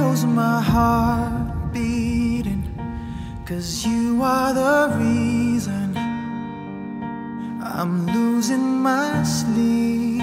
goes my heart beating. Cause you are the reason I'm losing my sleep.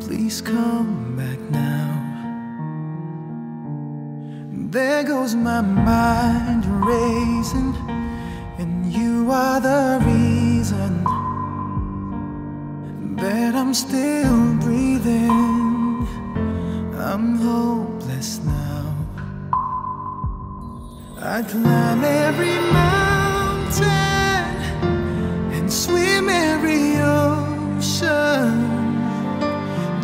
Please come back now. There goes my mind racing, and you are the reason that I'm still I climb every mountain and swim every ocean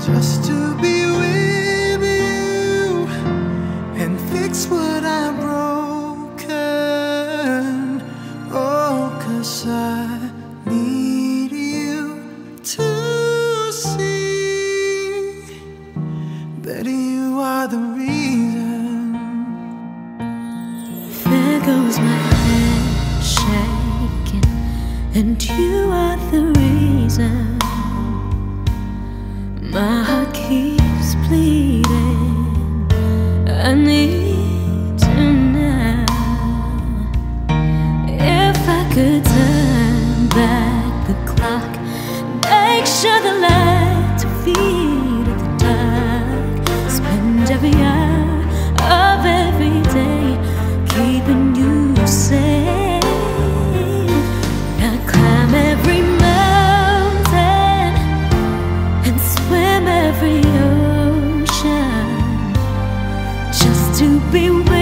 just to be with you and fix what I've broken. Oh, cause I need you to see that you are the reason. And you are the reason. My heart keeps bleeding. I need you now. If I could turn back the clock, make sure the to be with